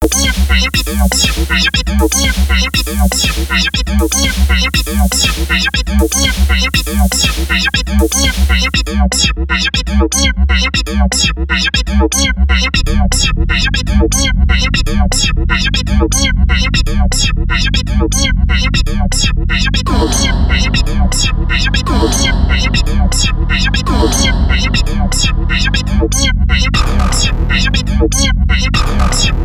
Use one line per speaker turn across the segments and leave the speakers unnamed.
Yeah.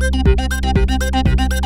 Thank you.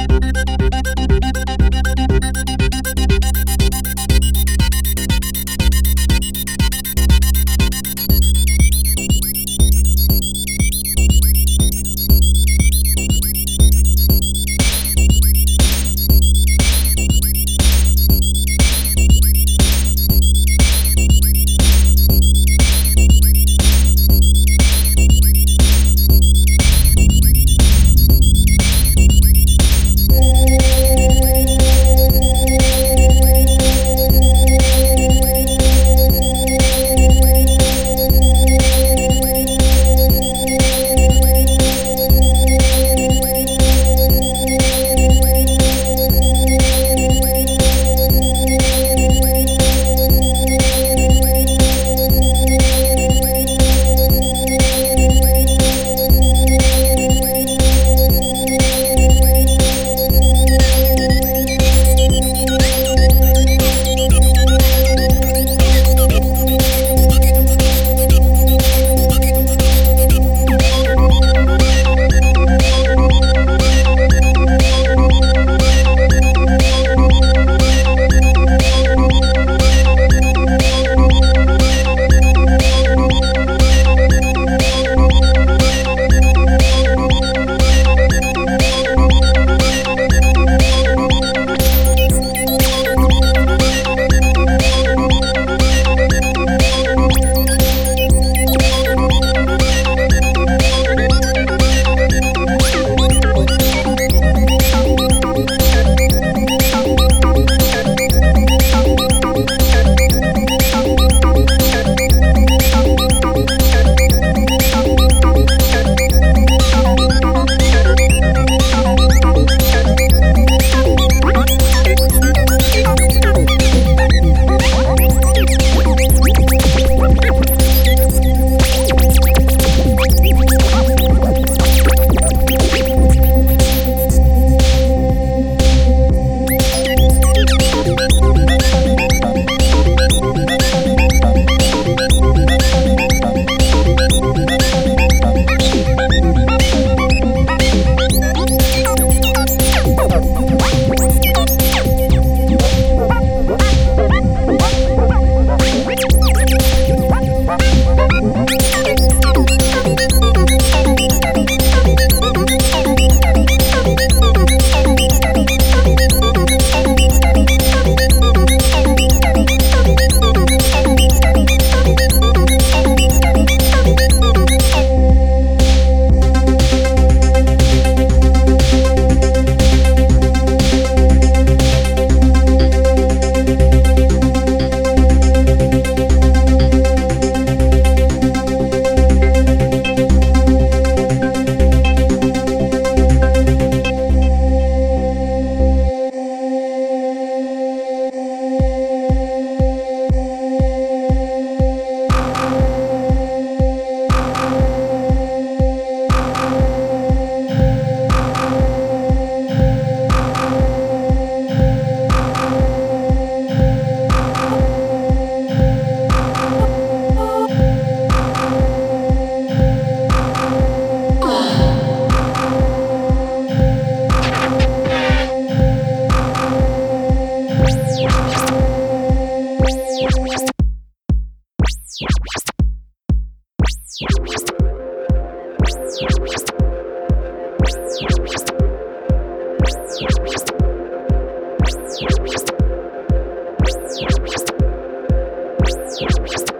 just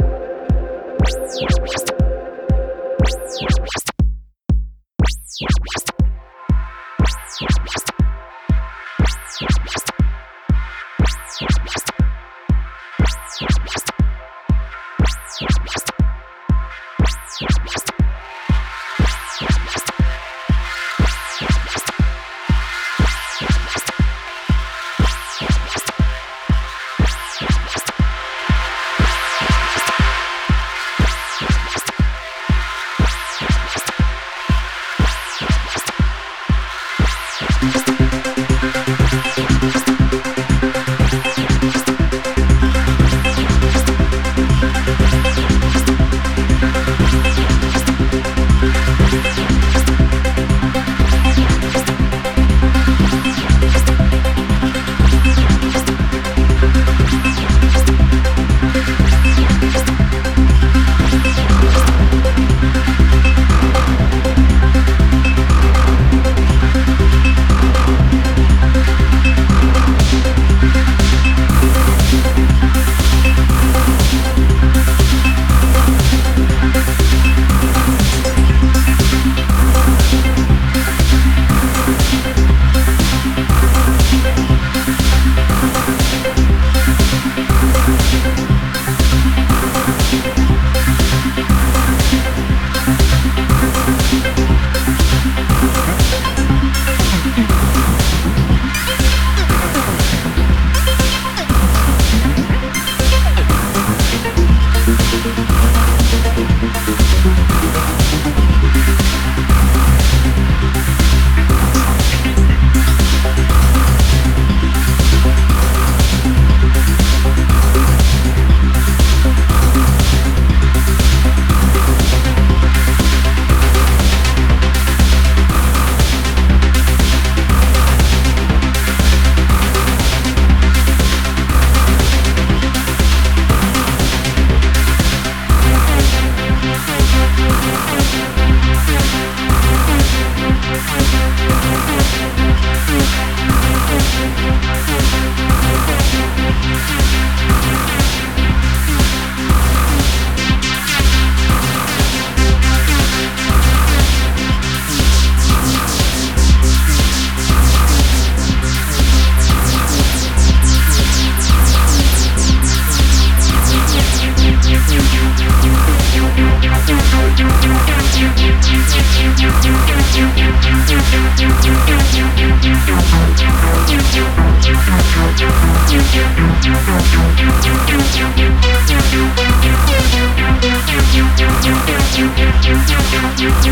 you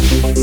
Thank you.